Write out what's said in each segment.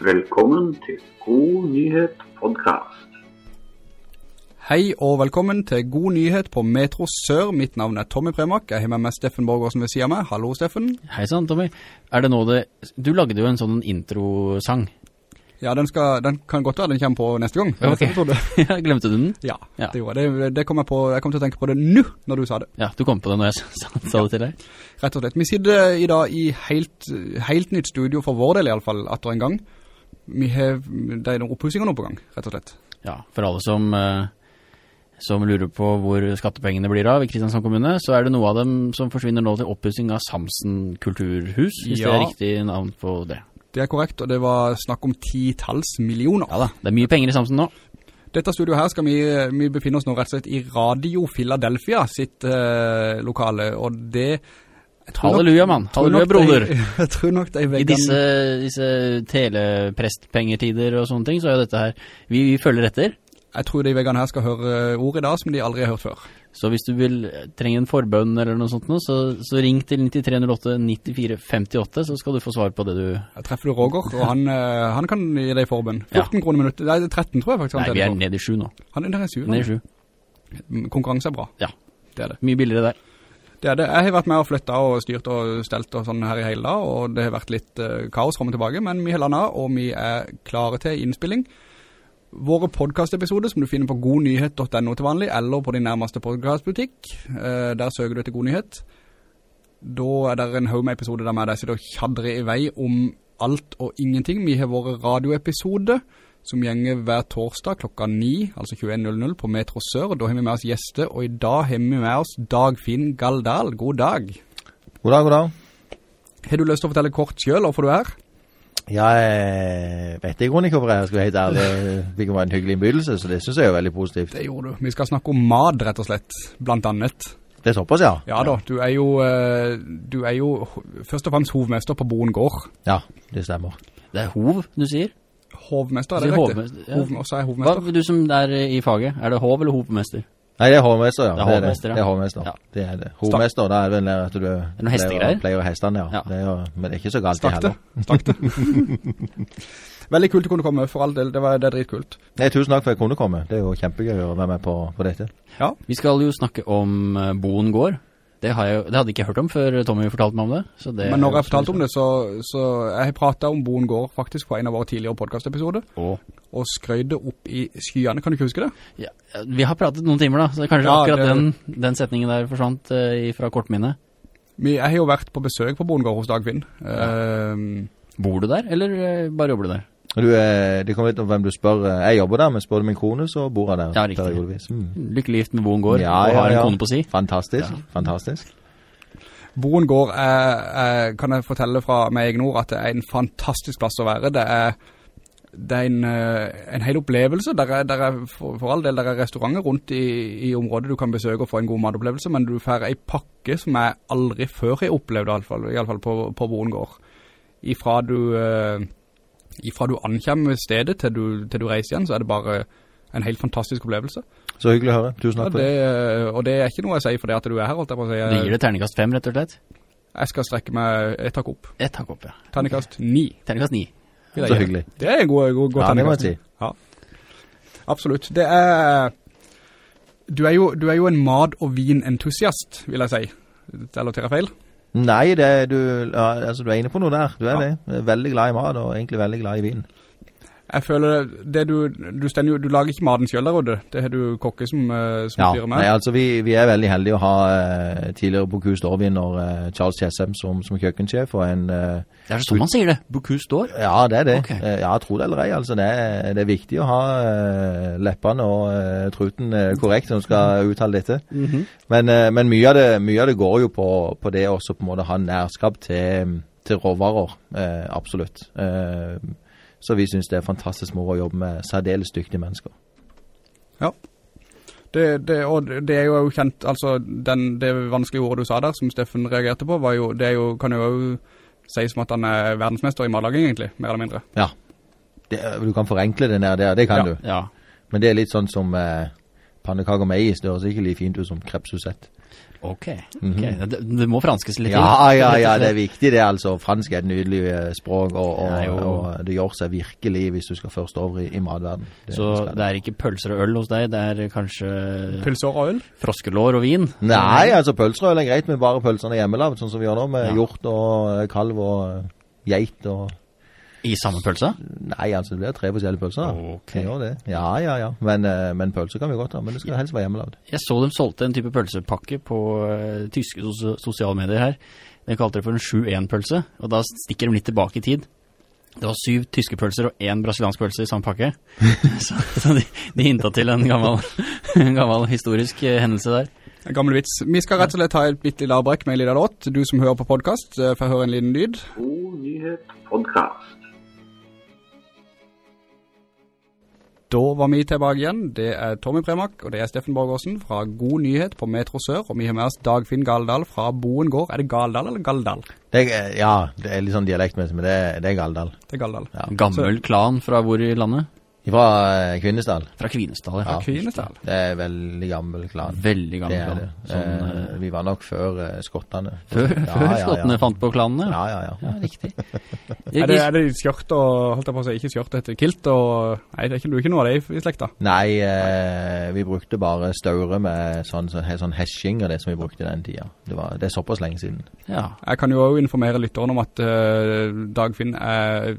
Velkommen til God nyhet podcast. Hei og velkommen til God nyhet på Metro Sør. Mitt navn er Tommy Premak. Jeg har med meg Steffen Borgårdsen ved siden av meg. Hallo, Steffen. Hei sann, Tommy. Er det nå det... Du lagde jo en sånn introsang. Ja, den, skal, den kan godt være den kommer på neste gang. Ok. Neste episode. Ja, Glemte du den? Ja, Ja. det gjorde jeg. Det, det kom jeg på. Jeg kom til å tenke på det nå, når du sa det. Ja, du kom på det når jeg sa, sa det til deg. Rett og slett. Vi sitter i dag i helt, helt nytt studio for vår del i alle fall, etter en gang. Vi har, det er noen oppussinger nå på gang, rett og slett. Ja, for alle som, eh, som lurer på hvor skattepengene blir av i Kristiansand kommune, så er det noe av dem som forsvinner nå til oppussing av Samsen kulturhus, hvis det er riktig navn på det. Det er korrekt, og det var snakk om titalls millioner. Ja da, det er mye penger i Samsen nå. Dette studioet her skal vi, vi befinne oss nå rett og slett i Radio Philadelphia sitt eh, lokale, og det... Halleluja, mann. Halleluja, broder. de- Jeg tror nok de I veggene... disse, disse teleprestpengetider og sånne ting, så er jo dette her, vi, vi følger etter. Jeg tror de veggene her skal høre ord i dag som de aldri har hørt før. Så hvis du vil trenge en forbønn eller noe sånt nå, så, så ring til 9308 9458, så skal du få svar på det du... Jeg treffer du Roger, og han, eh, han kan gi deg forbønn. Ja. 14 kroner minutter, det er 13 tror jeg faktisk. Nei, vi er nede i 7 nå. Han er nede i 7. Nede i 7. Konkurranse er bra. Ja, Det er det. mye billigere der. Det det. Jeg har vært med og flyttet og styrt og stelt og sånn her i hele dag, og det har vært litt uh, kaos frem og tilbake, men vi har landet, og vi er klare til innspilling. Våre podcastepisoder som du finner på godnyhet.no til vanlig, eller på din nærmeste podcastbutikk, Uh, der søker du etter god nyhet. Da er det en home-episode der med deg sitter og kjadrer i vei om alt og ingenting. Vi har våre radioepisoder som gjenger hver torsdag klokka 9, altså 21.00 på Metro Sør. Da har vi med oss gjester, og i dag har vi med oss Dagfinn Galdal. God dag. God dag, god dag. Har du lyst til å fortelle kort selv hvorfor du er her? Jeg vet ikke hvorfor jeg skal være helt ærlig. Det var en hyggelig innbydelse, så det synes jeg er veldig positivt. Det gjorde du. Vi skal snakke om mat, rett og slett, blant annet. Det er såpass, ja. Ja da, du er jo, eh, du er jo først og fremst hovmester på Boen gård. Ja, det stemmer. Det er hov, du sier? Hovmester, er det riktig? hovmester, ja. Hov, er jeg Hva, du som er i faget, er det hov eller hovmester? Nei, det er hovmester, ja. Det er hovmester, ja. Det er hovmester. Ja. Det er det. Hovmester, da er det vel at du noen pleier, pleier hestene, ja. Ja. Det er jo, men det er ikke så galt det heller. Stakte, stakte. Veldig kult å kunne komme, for all del. Det, var, det er dritkult. Nei, tusen takk for at jeg kunne komme. Det er jo kjempegøy å være med på, på dette. Ja, Vi skal jo snakke om eh, Boen gård. Det, har jeg, det hadde jeg ikke hørt om før Tommy fortalte meg om det. Så det men når jeg fortalte om det, så, så jeg pratet om Boen gård faktisk på en av våre tidligere podcastepisoder, Å. og skrøyde opp i skyene. Kan du ikke huske det? Ja, vi har pratet noen timer da, så kanskje Ja, akkurat det- den, den setningen der forsvant uh, fra kortminnet. minne. jeg har jo vært på besøk på Boen gård hos Dagfinn. Ehm, Bor du der, eller eh, bare jobber du der? Du, eh, det kommer litt om hvem du spør. eh, Jeg jobber der, men spør du min kone, så bor jeg der. Ja, riktig. Mm. Lykkelig gift med Boen gård, Ja, og ja, har en ja. kone på si. Fantastisk, Ja. fantastisk. Boen gård er, er, kan jeg fortelle fra meg egen ord, at det er en fantastisk plass å være. Det er, det er en, eh, en hel opplevelse. Der er, der er for, for all del, der er restauranter rundt i, i området du kan besøke og få en god matopplevelse, men du får en pakke som jeg aldri før har opplevd, i alle fall, i alle fall på, på Boen gård. Ifra du, eh, ifra du ankommer stedet til du, til du reiser igjen, så er det bare en helt fantastisk opplevelse. Så hyggelig å høre. Tusen takk for det, det. og det er ikke noe jeg sier for det at du er her, holdt jeg på å si. Du gir det terningkast fem, rett og slett? Jeg skal strekke meg et takk opp. Et takk opp, ja. Terningkast 9. Terningkast ni. Så gi. hyggelig. Det er en god, god, god Ja, terningkast. si. Ja. Absolutt. Det er, du er jo, du er jo en mad- og vinentusiast, vil jeg si. Eller tar jeg feil? Nei, det, du, ja, altså, du er inne på noe der. Du er Ja. det. Veldig glad i mat, og egentlig veldig glad i vin. Jeg føler det du, du, stender du lager ikke maten selv der, Rodde. Det har du kokke som, eh, som Ja, styrer med. nei, altså vi, vi er veldig heldige å ha uh, tidligere Bocuse d'Or-vinner eh, Charles Chessem som, som kjøkkensjef og en uh, Det er sånn man sier det. Bocuse d'Or. Ja, det er det. Okay. Ja, tro det eller ei. Altså, det, er, det er viktig å ha leppene og truten korrekt når du skal uttale dette. Men, eh, men mye, av det, mye av det går jo på, på det også på en måte ha nærskap til, til råvarer. Absolutt. Så vi synes det er fantastisk moro å jobbe med særdeles dyktige mennesker. Ja. Det, det, og det er jo kjent, altså den, det vanskelige ordet du sa der, som Steffen reagerte på, var jo, det jo, kan jo sies som at han er verdensmester i matlaging egentlig, mer eller mindre. Ja. Det, du kan forenkle det ned der, det kan Ja. du. Ja. Men det er litt sånn som eh, pannekaker med is. Det høres ikke like fint ut som krepsusett. Ok, ok. Det, det må franskes litt Ja, til. ja, ja, det er viktig det altså. Fransk er et nydelig eh, språk, og, og, Ja, og det gjør seg virkelig hvis du skal først over i, i matverden. Det Så det er ikke pølser og øl hos deg, det er kanskje Pølser og øl. froskelår og vin? Nei, altså pølser og øl er greit med bare pølsene hjemmelavd, sånn som vi gjør nå, med Ja. hjort og kalv og geit og I samme pølse? Nei, altså det blir tre forskjellige pølser. da. Ok. Det gjør det. Ja, ja, ja. Men, eh, men pølser kan vi godt ha, men det skal helst være hjemmelavd. Jeg så dem solgte en type pølsepakke på eh, tyske sos sosiale medier her. Den kalte det for en 7-1-pølse, og da stikker de litt tilbake i tid. Det var syv tyske pølser og én brasiliansk pølse i samme pakke. så så de, de hinta til en gammel, en gammel historisk eh, hendelse der. En gammel vits. Vi skal rett og slett ta et bitte lite med en liten låt. Du som hører på podcast, får høre en liten lyd. God nyhet podkast. Da var vi tilbake igjen. Det er Tommy Premak, og det er Steffen Borgårdsen fra God Nyhet på Metro Sør. Og vi har med oss Dagfinn Galdal fra Boen gård. Er det Galdal eller Galdal? Det er, ja, det er litt sånn dialektmessig, men det, er- det er Galdal. Det er Galdal. Ja. Gammel klan fra hvor i landet? Fra eh, Kvinesdal. Fra Kvinesdal, ja. Fra Kvinesdal. Det er veldig gammel klan. Veldig gammel Det er klan. det. Sånn, Eh, eh, vi var nok før eh, skottene. før Ja, før ja, ja. skottene fant på klanene? Ja, ja, ja. Ja, riktig. Er det, er det skjørt og, holdt jeg på å si, ikke skjørt, etter kilt og, nei, det er ikke, du er ikke noe av det i, slekta. Nei, eh, vi brukte bare staure med sånn, sånn, sånn hesjing og det som vi brukte den tida. Det, var, det er såpass lenge siden. Ja. Jeg kan jo også informere lytteren om at uh, Dagfinn er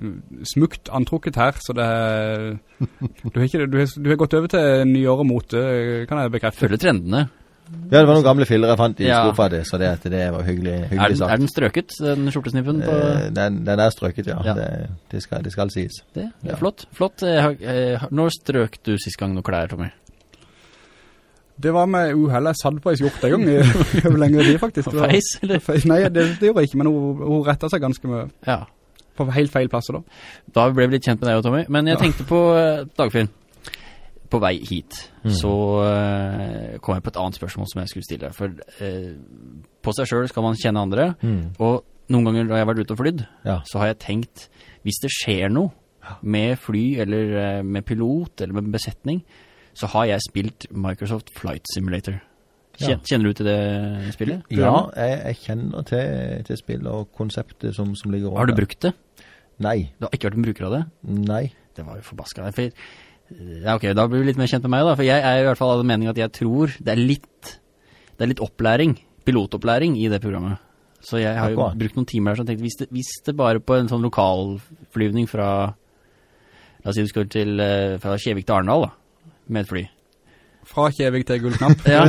smukt antrukket her, så det er, du har, ikke, du har, du har gått over til nyere mote, kan jeg bekrefte. Følge trendene. Ja, det var noen gamle filler jeg fant i Ja. skuffa di, så det, det var hyggelig, Er hyggelig den, sagt. er den strøket, den skjortesnippen? På Eh, den, den er strøket, ja. Ja. Det, det, skal, det skal sies. det? det ja. er flott. flott. Jeg har- Når strøk du sist gang noen klær, Tommy? Det var med uheld jeg satt på en skjorte en gang, i- over lengre tid faktisk. Feis, eller? Nei, det, det gjorde jeg ikke, men hun, hun rettet seg ganske mye Ja. På helt feil plasser da. Da ble vi litt kjent med deg og Tommy. Men jeg Ja. tenkte på eh, Dagfinn. På vei hit Mm. så eh, kom jeg på et annet spørsmål som jeg skulle stille. For eh, på seg selv skal man kjenne andre. Mm. Og noen ganger da jeg har vært ute og flydd, Ja. så har jeg tenkt hvis det skjer noe med fly eller eh, med pilot eller med besetning, så har jeg spilt Microsoft Flight Simulator. Kjenner du til det spillet? Ja, jeg, jeg kjenner til, til spill og konseptet som, som ligger over. Har du brukt det? Nei. Du har ikke vært en bruker av det? Nei. Det var jo forbaska. For, ja, ok, da blir du litt mer kjent med meg, da. For jeg er i hvert fall av den meningen at jeg tror det er litt Det er litt opplæring, pilotopplæring, i det programmet. Så jeg har jo brukt noen timer der som tenkte hvis det, hvis det bare på en sånn lokalflyvning fra La oss si du skal til eh, fra Kjevik til Arndal da. Med et fly. Fra Kjevik til Gullknapp. Ja.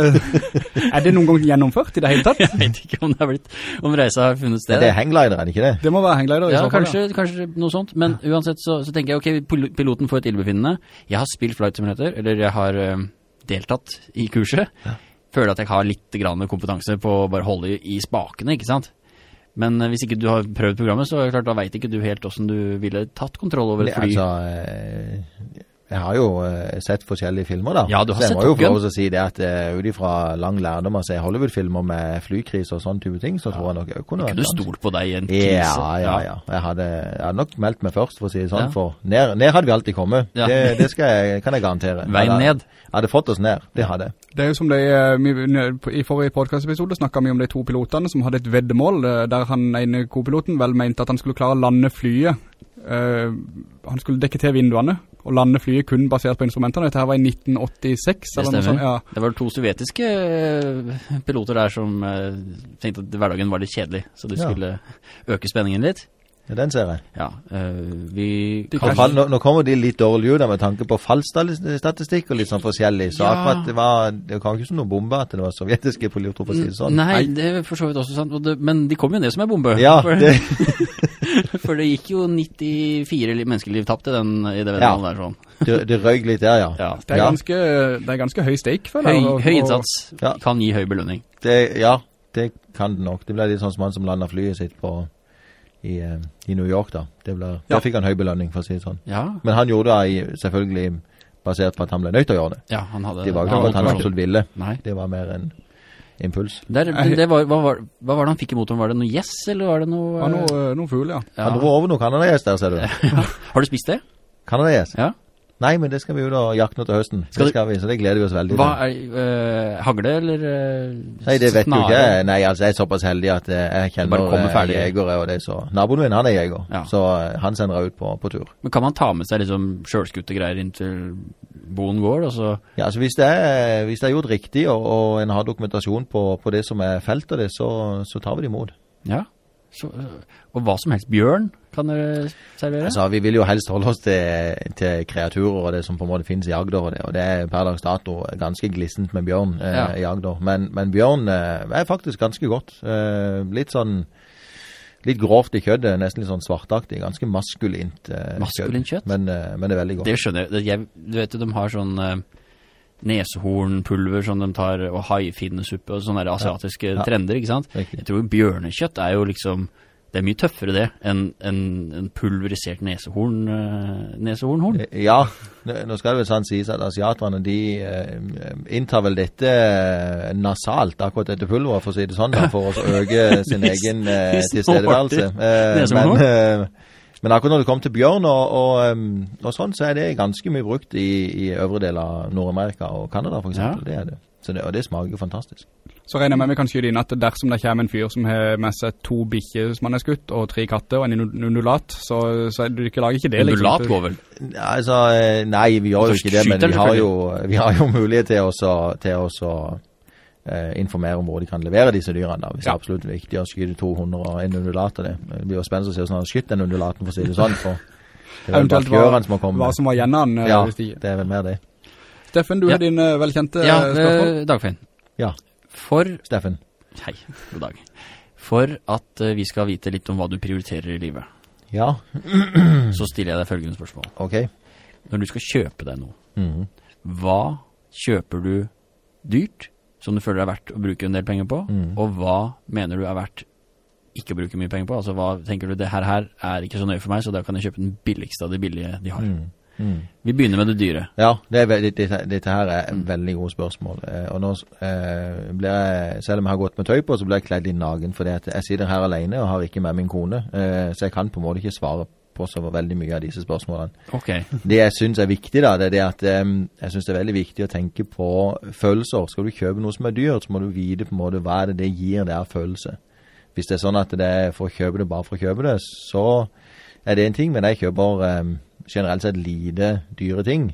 er det noen gang gjennomført i det hele tatt? Jeg vet ikke om det har blitt Om reisa har funnet sted. Det er hangglider, er det ikke det? Det må være hanglider i Ja, så fall. kanskje, kanskje noe sånt. Men uansett så, så tenker jeg, ok, piloten får et ildbefinnende. Jeg har spilt Flight Simulator, eller jeg har eh, deltatt i kurset. Føler at jeg har litt grann kompetanse på å bare holde i, i spakene, ikke sant? Men eh, hvis ikke du har prøvd programmet, så er det klart, da vet ikke du helt hvordan du ville tatt kontroll over et fly. Det, altså, eh, jeg har jo eh, sett forskjellige filmer da. Ja, du har så jeg sett må jo få lov til å si det at uh, ut ifra lang lærdom å se Hollywood-filmer med flykrise og sånne type ting, så tror jeg nok jeg kunne vært Kunne du stolt på deg i en krise? Ja, ja, ja. Jeg hadde, jeg hadde nok meldt meg først, for å si det sånn, Ja. for ned, ned hadde vi alltid kommet. Ja. Det, det skal jeg, kan jeg garantere. Veien Jeg hadde- ned. Jeg hadde fått oss ned, det hadde. Det er jo som de, eh, I forrige podcastepisode snakket vi om de to pilotene som hadde et veddemål, der han ene kopiloten vel mente at han skulle klare å lande flyet. Uh, han skulle dekke til vinduene og lande flyet kun basert på instrumentene. Dette her var i 1986, Det eller noe stemmer. sånt. Ja. Det var to sovjetiske eh, piloter der som eh, tenkte at hverdagen var litt kjedelig, så de Ja. skulle øke spenningen litt. Ja, den ser jeg. Ja, øh, vi kan- Nå, fall- nå, nå kommer de litt dårlig ut med tanke på fallstatistikk og litt sånn forskjellig. Så Ja. akkurat det var, det var ikke som noen bombe at det var sovjetiske piloter, for å si det sånn. Nei, det er for så vidt også sant, og det, men de kom jo ned som en bombe. Ja, for, det, for det gikk jo 94 li- menneskeliv tapt i, den, i det Ja. der sånn. det, det røyk litt der, ja. Ja. Det, er Ja. ganske, det er ganske høy stake, føler jeg. Høy, høy og- innsats Ja. kan gi høy belønning. Det, ja, det kan det nok. Det ble litt sånn som han som landet flyet sitt på, i, eh, i New York da. Det ble, Ja. Der fikk han høy belønning, for å si det sånn. Ja, Men han gjorde det i, selvfølgelig basert på at han ble nødt til å gjøre det. ja han hadde Det var ikke at han absolutt ville. Nei. Det var mer en impuls. Der, var, hva, var, hva var det han fikk i motoren? Var det noe gjess, eller var det noe... uh... Ja, noe, noe fugl, ja. ja. Han dro over noe canadagjes der, ser du. Har du spist det? Canadagjes? Ja. Nei, men det skal vi jo da jakte nå til høsten. Skal det skal vi, så det gleder vi oss veldig Hva til. er øh, Hagle, eller øh, Nei, det vet snare? ikke. Nei, altså, jeg er såpass heldig at eh, jeg kjenner eh, jegere og det, så Naboen min, han er jeger, Ja. så eh, han sender jeg ut på, på tur. Men kan man ta med seg liksom sjølskutte greier inn til Boen gård, Altså? Ja, altså hvis det er, hvis det er gjort riktig, og, og en har dokumentasjon på, på det som er felt og det, så, så tar vi det imot. Ja. Så, øh, og hva som helst. Bjørn kan dere servere? Altså, vi vil jo helst holde oss til, til kreaturer og det som på en måte finnes i Agder, og det, og det er per dags dato ganske glissent med bjørn eh, Ja. i Agder. Men, men bjørn eh, er faktisk ganske godt. Eh, litt sånn, litt grovt i kjøttet, nesten litt sånn svartaktig, ganske maskulint eh, Maskulint kjøtt? Men, eh, men det er veldig godt. Det skjønner jeg. Jeg. Du vet jo, de har sånn nesehornpulver som de tar, og haifinnesuppe og sånne asiatiske Ja. trender, ikke sant? Riktig. Jeg tror bjørnekjøtt er jo liksom Det er mye tøffere det enn en, en pulverisert nesehorn, øh, nesehornhorn. Eh, Ja, nå skal det vel sånn sies at asiaterne de eh, inntar vel dette eh, nasalt, akkurat dette pulveret, for å si det sånn, da, for å øke sin egen eh, tilstedeværelse. Eh, men, eh, men akkurat når det kommer til bjørn og, og, og sånn, så er det ganske mye brukt i, i øvre del av Nord-Amerika og Canada, for eksempel. Det er det. Så det. Og det smaker jo fantastisk. Så regner jeg med vi kan skyde inn at dersom det kommer en fyr som har med seg to bikkjer som han har skutt, og tre katter og en undulat, så, så er du ikke lager ikke det. liksom. Undulat går vel? Altså, eh, nei, vi gjør jo ikke det, men vi har jo, vi har jo mulighet til å til å så, eh, informere om hvor de kan levere disse dyrene. Da, hvis det er absolutt viktig å skyte to hunder og en undulat. av Det Det blir jo spennende å se hvordan han har skutt den undulaten, for å si det sånn. For det er Eventuelt hva, som har kommet. hva som var gjennom den, eh, ja, det er vel mer det. Steffen, du Ja. er din eh, velkjente Ja, eh, spørsmål. øh, Dagfinn. Ja, For Steffen. Hei, god dag. For at vi skal vite litt om hva du prioriterer i livet, Ja, så stiller jeg deg følgende spørsmål. ok. Når du skal kjøpe deg noe, Mhm. hva kjøper du dyrt, som du føler er verdt å bruke en del penger på, Mm. og hva mener du er verdt ikke å bruke mye penger på? Altså hva tenker du, det her, her er ikke så nøye for meg, så da kan jeg kjøpe den billigste av de billige de har. Mm. Mm. Vi begynner med det dyre. Ja, det er, veldig- dette, dette her er et veldig gode spørsmål. Eh, og nå eh, blir jeg, selv om jeg har gått med tøy på, så blir jeg kledd i nagen, fordi at jeg sitter her alene og har ikke med min kone. Eh, så jeg kan på en måte ikke svare på over veldig mye av disse spørsmålene. Okay. Det jeg syns er viktig, da, det er det at jeg syns det er veldig viktig å tenke på følelser. Skal du kjøpe noe som er dyrt, så må du vite på en måte hva det det gir det av følelse. Hvis det er sånn at det er for å kjøpe det bare for å kjøpe det, så er det en ting, men jeg kjøper generelt sett lite dyre ting.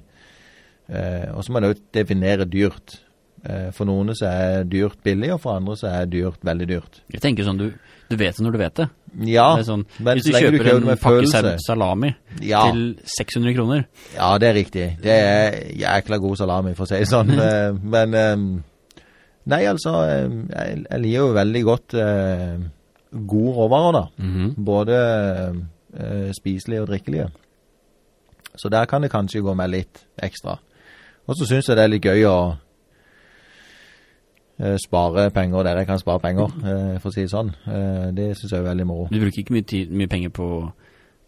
Eh, og så må også definere dyrt. Eh, for noen så er dyrt billig, og for andre så er dyrt veldig dyrt. Jeg tenker sånn, du, du vet det når du vet det. Ja, sånn, men så lenge du kjøper en pakke salami ja, til 600 kroner, ja, det er riktig. Det er jækla god salami, for å si det sånn. Eh, men eh, Nei, altså, eh, jeg, jeg liker jo veldig godt eh, gode råvarer, da. Mhm. Både eh, spiselige og drikkelige. Så der kan det kanskje gå med litt ekstra. Og så syns jeg det er litt gøy å spare penger der jeg kan spare penger, eh, for å si det sånn. Eh, det syns jeg er veldig moro. Du bruker ikke mye, tid, mye penger på,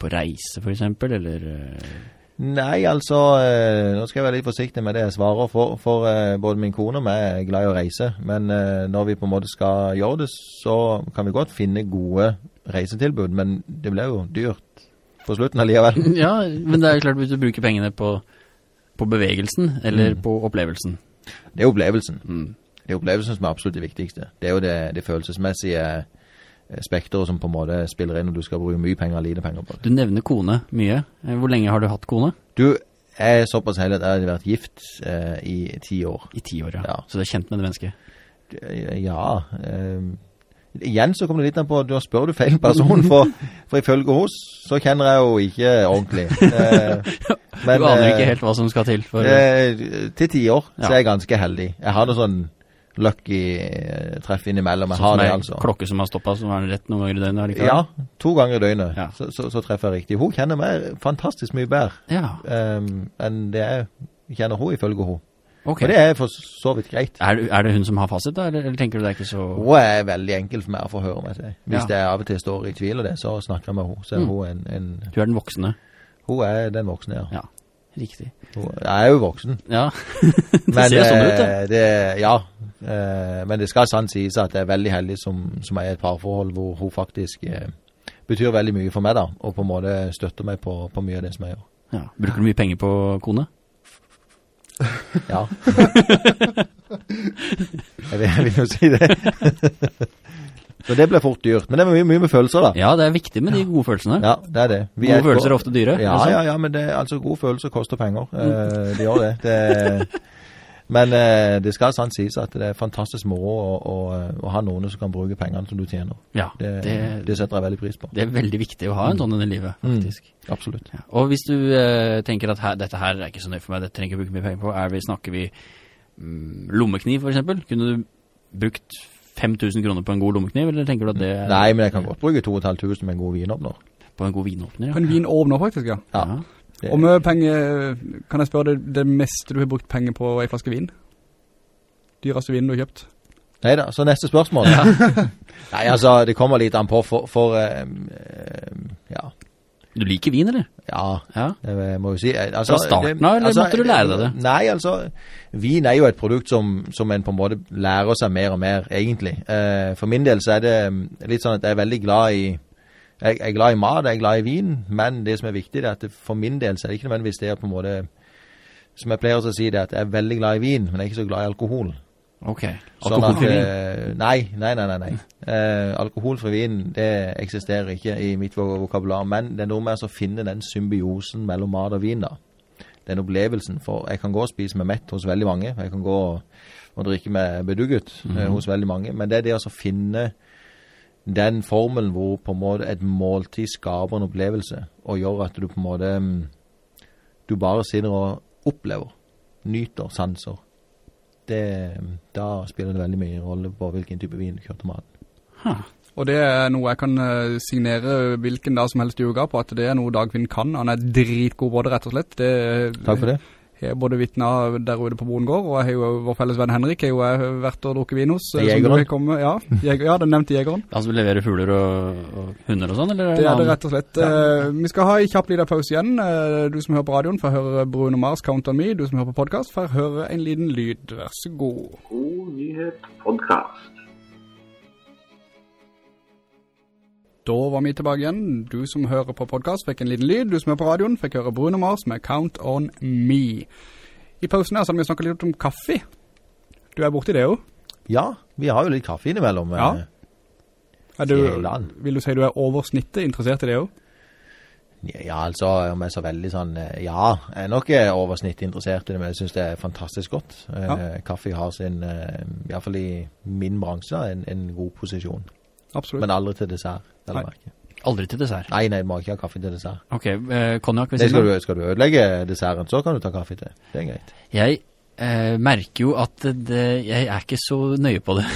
på reise, for eksempel, eller Nei, altså eh, Nå skal jeg være litt forsiktig med det jeg svarer, for, for eh, både min kone og meg er glad i å reise. Men eh, når vi på en måte skal gjøre det, så kan vi godt finne gode reisetilbud. Men det blir jo dyrt på slutten allikevel. Ja, men det er jo klart hvis du bruker pengene på, på bevegelsen, eller Mm. på opplevelsen. Det er opplevelsen. Mm. Det er opplevelsen som er absolutt det viktigste. Det er jo det, det følelsesmessige eh, spekteret som på en måte spiller inn når du skal bruke mye penger og lite penger på det. Du nevner kone mye. Eh, Hvor lenge har du hatt kone? Du er såpass heldig at jeg har vært gift eh, i ti år. I ti år, ja. Ja. Så du er kjent med det mennesket. Ja eh, Igjen så kommer det litt an på Da spør du feil person, for, for ifølge hos så kjenner jeg jo ikke ordentlig. Eh, men, du aner ikke eh, helt hva som skal til for eh, Til tiår så Ja. er jeg ganske heldig. Jeg har noe sånn lucky eh, treff innimellom. Jeg sånn har det, altså. klokke som har stoppet, som er rett noen ganger i døgnet. ikke Ja, to ganger i døgnet. Ja. Så, så, så treffer jeg riktig. Hun kjenner meg fantastisk mye bedre Ja, um, enn det jeg kjenner hun ifølge hun. Okay. Og det er for så vidt greit. Er, er det hun som har fasit da, eller, eller tenker du det er ikke så... Hun er veldig enkel for meg å få høre meg til. Hvis Ja. jeg av og til står i tvil av det, så snakker jeg med henne. Så er Mm. hun en, en Du er den voksne. Hun er den voksne, ja. Ja, riktig. Jeg er jo voksen. Ja, det ser sånn ut, det. eh, det. Ja. eh, men det skal sant sies at jeg er veldig heldig som, som er i et parforhold hvor hun faktisk eh, betyr veldig mye for meg, da. Og på en måte støtter meg på, på mye av det som jeg gjør. Ja. Bruker du mye penger på kone? Ja. jeg, vil, jeg vil jo si det. Så det ble fort dyrt. Men det var mye, mye med følelser, da. Ja, det er viktig med de gode følelsene. Ja, det er det. Vi Gode er- følelser er ofte dyre. Ja, liksom. ja, ja, men det, altså, gode følelser koster penger. Eh, det gjør det. det men eh, det skal sant sies at det er fantastisk moro å, å, å ha noen som kan bruke pengene som du tjener. Ja, Det, det, det setter jeg veldig pris på. det er veldig viktig å ha en sånn i livet, faktisk. Absolutt. Ja. Og hvis du eh, tenker at her, dette her er ikke så nøye for meg, dette trenger jeg ikke bruke mye penger på, er vi, snakker vi mm, lommekniv for eksempel? Kunne du brukt 5000 kroner på en god lommekniv, eller tenker du at det Nei, men jeg kan godt bruke 2500 med en god vinåpner. på en god vinåpner? ja. På en vinåpner faktisk, ja. Ja. Ja. Det- Og med penger, kan jeg spørre deg det meste du har brukt penger på en flaske vin? Dyreste vinen du har kjøpt? Neida, så neste spørsmål. Ja. Nei, altså, det kommer litt an på for, for um, ja, Du liker vin, eller? ja, Ja. det må jo si. Eh, Altså, Fra starten av, eller måtte du lære deg det? Nei, altså, vin er jo et produkt som, som en på en måte lærer seg mer og mer, egentlig. Eh, for min del så er det mm, litt sånn at jeg er veldig glad i jeg er glad i mat, jeg er glad i vin, men det som er viktig, er at for min del så er det ikke nødvendigvis det på en måte Som jeg pleier å si, det er at jeg er veldig glad i vin, men jeg er ikke så glad i alkohol. Ok. Sånn Alkoholfri at, vin? Nei, nei, nei. nei, nei. Eh, alkoholfri vin det eksisterer ikke i mitt vokabular. Men det er noe med å finne den symbiosen mellom mat og vin. da. Den opplevelsen. For jeg kan gå og spise meg mett hos veldig mange. Jeg kan gå og, og drikke meg bedugget eh, hos veldig mange. Men det er det å finne den formelen hvor på en måte et måltid skaper en opplevelse, og gjør at du på en måte mm, Du bare sitter og opplever. Nyter sanser det, da spiller det veldig mye rolle på hvilken type vin du kjørte til maten. Og det er noe jeg kan eh, signere hvilken dag som helst i uka på, at det er noe Dagfinn kan. Han er dritgod på det, rett og slett. Det, Takk for det. Jeg er både vittnet der ute på Bodengård, og jeg har jo vår felles venn Henrik, har jo jeg vært og drukket vin hos. eh, er Jegeren. kommet- Ja, jeg, ja, den nevnte Jegeren. Han som leverer fugler og, og hunder og sånn, eller? Det er det rett og slett. Eh, vi skal ha en kjapp liten pause igjen. Uh, du som hører på radioen får høre Bruno Mars Count on Me. Du som hører på podcast får høre en liten lyd. Vær så god. God nyhet podkast. Da var vi tilbake igjen. Du som hører på podcast fikk en liten lyd. Du som er på radioen fikk høre Bruno Mars med Count on Me. I pausen her så har vi snakket litt om kaffe. Du er borte i det jo. Ja, vi har jo litt kaffe innimellom. Ja. eh, Er du, vil du si du er oversnittet interessert i det jo? Ja, altså, om jeg er så veldig sånn eh, Ja, jeg er nok oversnitt interessert i det, men jeg synes det er fantastisk godt. Eh, Ja. Kaffe har sin, eh, i hvert fall i min bransje, en, en god posisjon. Absolutt. Men aldri til dessert. Nei. merke. Aldri til dessert. Nei, nei, du må ikke ha kaffe til dessert. Ok, eh, konjakk ved siden skal, du, skal du ødelegge desserten, så kan du ta kaffe til. Det er greit. Jeg eh, merker jo at det, jeg er ikke så nøye på det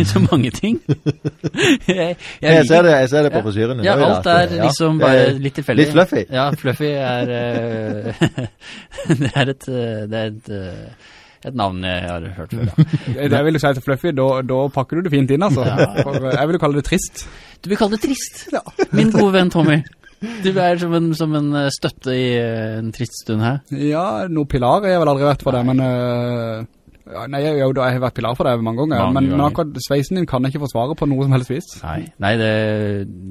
i så mange ting. jeg, Jeg, ser liker- det, jeg ser det på Ja. frisyren din. Ja, nå i alt dag, er ja. liksom Det bare litt tilfeldig. Litt fluffy. Ja, fluffy er eh, Det er et eh, Det er et, eh, et navn jeg har hørt før. Ja. Det vil du si til Fluffy, da, da pakker du det fint inn, altså. For, eh, jeg vil jo kalle det trist. Du vil kalle det trist. Min gode venn Tommy. Du er som en, som en eh, støtte i eh, en trist stund her. Ja, noe pilar har jeg vel aldri vært for det, men... Uh, ja, nei, jeg, jo, jeg har vært pilar for det mange ganger, Mange men, men akkurat sveisen din kan jeg ikke forsvare på noe som helst vis. Nei, nei det,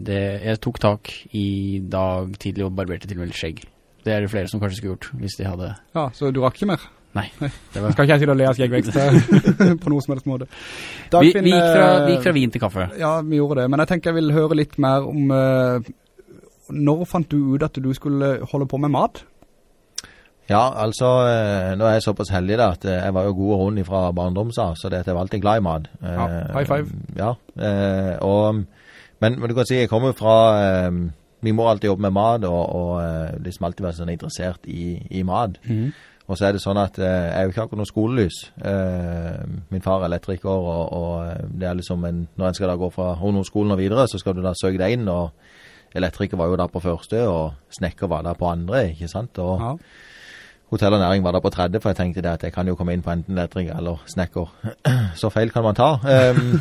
det Jeg tok tak i dag tidlig og barberte til og med litt skjegg. Det er det flere som kanskje skulle gjort, hvis de hadde Ja, så du rakk ikke mer. Nei. Det var, Skal ikke jeg si å le av skjeggvekst på noe som helst måte. vi, Dagfinn, vi, gikk fra, vi gikk fra vin til kaffe. Ja, vi gjorde det, men jeg tenker jeg vil høre litt mer om uh, når fant du ut at du skulle holde på med mat? Ja, altså, eh, nå er jeg såpass heldig da, at eh, jeg var jo god og rund fra barndomsa, så det at jeg var alltid glad i mat. Ja, high five. Ja, eh, og, men, men du kan si, jeg kommer fra, min mor alltid jobbet med mat, og, og liksom alltid vært sånn interessert i, i mat. Og så er det sånn at eh, jeg er jo ikke akkurat noe skolelys. Eh, min far er elektriker, og, og eh, det er liksom en, når en skal da gå fra ungdomsskolen og videre, så skal du da søke deg inn, og elektriker var jo da på første, og snekker var da på andre, ikke sant? Og, Ja. Hotell og næring var da på tredje, for jeg tenkte det at jeg kan jo komme inn på enten elektriker eller snekker. Så feil kan man ta. Ehm,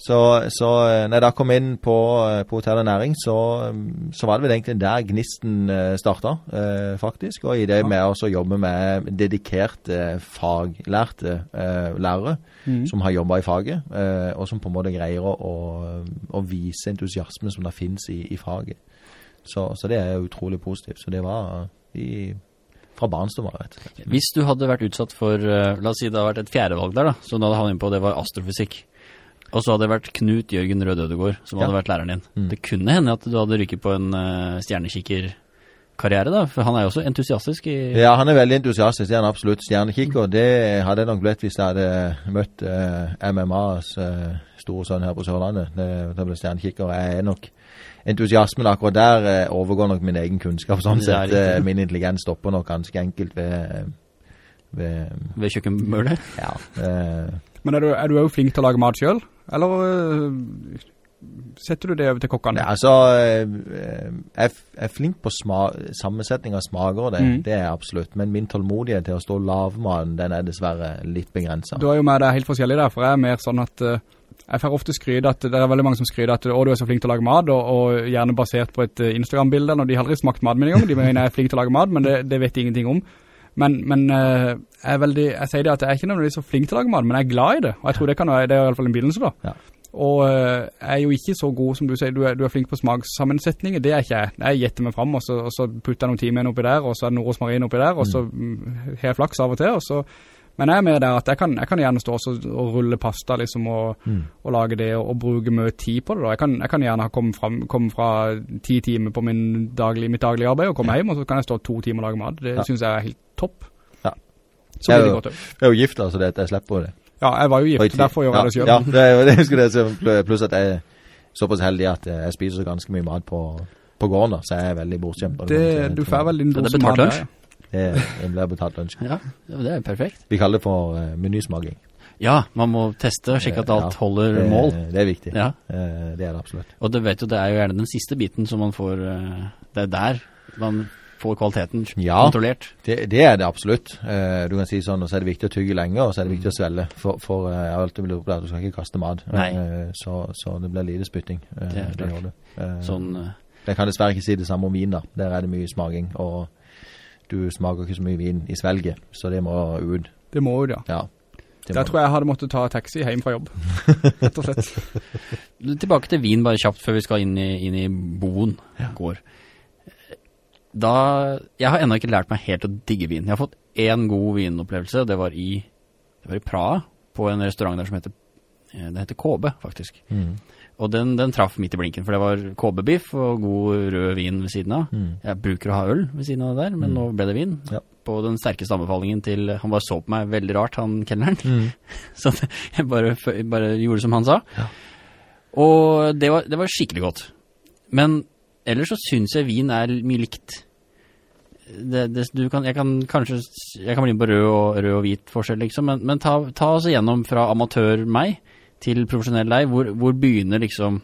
så, så eh, når jeg da kom inn på, eh, på hotell og næring, så, mm, så var det vel egentlig der gnisten eh, starta, eh, faktisk. Og i det med å jobbe med dedikerte faglærte eh, lærere som har jobba i faget, eh, og som på en måte greier å, å, å vise entusiasmen som da finnes i, i faget. Så, så det er utrolig positivt. Så det var i, fra barnsdom rett og slett. Hvis du hadde vært utsatt for, la oss si det hadde vært et fjerdevalg der da, som du hadde havnet inn på, det var astrofysikk. Og så hadde det vært Knut Jørgen Rød Ødegård som hadde Ja. vært læreren din. Mm. Det kunne hende at du hadde rykket på en uh, stjernekikkerkarriere da, for han er jo også entusiastisk i... Ja, han er veldig entusiastisk. Det er han absolutt. Stjernekikker. Det hadde jeg nok blitt hvis jeg hadde møtt uh, MMAs uh, store sønn her på Sørlandet. Det, det ble stjernekikker. Jeg er nok Entusiasmen akkurat der eh, overgår nok min egen kunnskap. Sånn sett. Eh, min intelligens stopper nok ganske enkelt ved, ved Ved kjøkkenmølet. Ja. Eh, Men er du, er du også flink til å lage mat selv? Eller øh, setter du det over til kokkene? Ja, altså eh, Jeg er flink på sammensetning av smaker, og det, Mm. det er jeg absolutt. Men min tålmodighet til å stå og maten, den er dessverre litt begrenset. Du er jo med deg helt forskjellig der, for jeg er mer sånn at øh, jeg får ofte skryte at det er veldig mange som skryter at å, du er så flink til å lage mat, og, og gjerne basert på et Instagram-bilde, når de har aldri smakt maten min en gang. De mener jeg er flink til å lage mat, men det, det vet de ingenting om. Men, men øh, jeg, veldig, jeg sier det at jeg er ikke nødvendigvis så flink til å lage mat, men jeg er glad i det. Og jeg tror det, kan, være- det er i hvert fall en begynnelse da. Ja. Og øh, jeg er jo ikke så god som du sier, du er, du er flink på smakssammensetninger, det er ikke jeg. Jeg gjetter meg frem, og så, og så putter jeg noen timen oppi der, og så er det noe rosmarin oppi der, og så mm, har jeg flaks av og til, og så men jeg er mer der at jeg kan, jeg kan gjerne stå og, og rulle pasta liksom, og, Mm. og lage det, og, og bruke mye tid på det. Da. Jeg, kan, jeg kan gjerne komme fra ti timer på min daglig, mitt daglige arbeid og komme hjem, og så kan jeg stå to timer og lage mat. Det Ja. synes jeg er helt topp. Ja. Så blir det godt. Jeg er jo gift, altså, det, jeg slipper det. Ja, jeg var jo gift, derfor gjør jeg det selv. Ja, det er jo det jeg skulle si. Pluss at jeg er såpass heldig at jeg spiser så ganske mye mat på, på gården, da, så jeg er veldig bortskjemt. Det, du får vel din Så det er dose betalt mat lunsj? Det, det blir betalt lunsj. Ja, det er perfekt. Vi kaller det for uh, menysmaking. Ja, man må teste og sjekke at alt Ja, holder det, mål. Det er viktig. Ja, Uh, det er det absolutt. og du vet jo, det er jo gjerne den siste biten som man får, uh, det er der man får kvaliteten Ja. kontrollert. Det, det er det absolutt. Uh, du kan si sånn, og så er det viktig å tygge lenge, og så er det viktig å svelle. For, for uh, jeg har alltid blitt opplevd at du skal ikke kaste mat. Nei. Eh, så, så det blir lite spytting. Eh, Det er klart. det. Eh, Sånn, eh, Jeg kan dessverre ikke si det samme om vin, da. Der er det mye smaking, og du smaker ikke så mye vin i svelget, så det må ut. Det må ut, ja. Ja. Det Der må tror jeg jeg hadde måttet ta taxi hjem fra jobb, rett og slett. Tilbake til vin bare kjapt før vi skal inn i, inn i boen går Da, jeg har enda ikke lært meg helt å digge vin. Jeg har fått en god vinopplevelse, det var i, det var i Praha, på en restaurant der som heter, eh, det heter KB faktisk. Mm. Og den, den traff midt i blinken, for det var KB-biff og god rød vin ved siden av. Mm. Jeg bruker å ha øl ved siden av det der, men Mm. nå ble det vin. Ja. På den sterkeste anbefalingen til, han bare så på meg veldig rart, han kelneren. Mm. Så jeg bare, bare gjorde som han sa. Ja. Og det var, det var skikkelig godt. Men ellers så synes jeg vin er mye likt. Det, det, du kan, jeg kan kanskje, jeg kan bli med på rød og, rød og hvit forskjell liksom, men, men ta, ta oss igjennom fra amatør meg til profesjonell deg. Hvor, hvor begynner liksom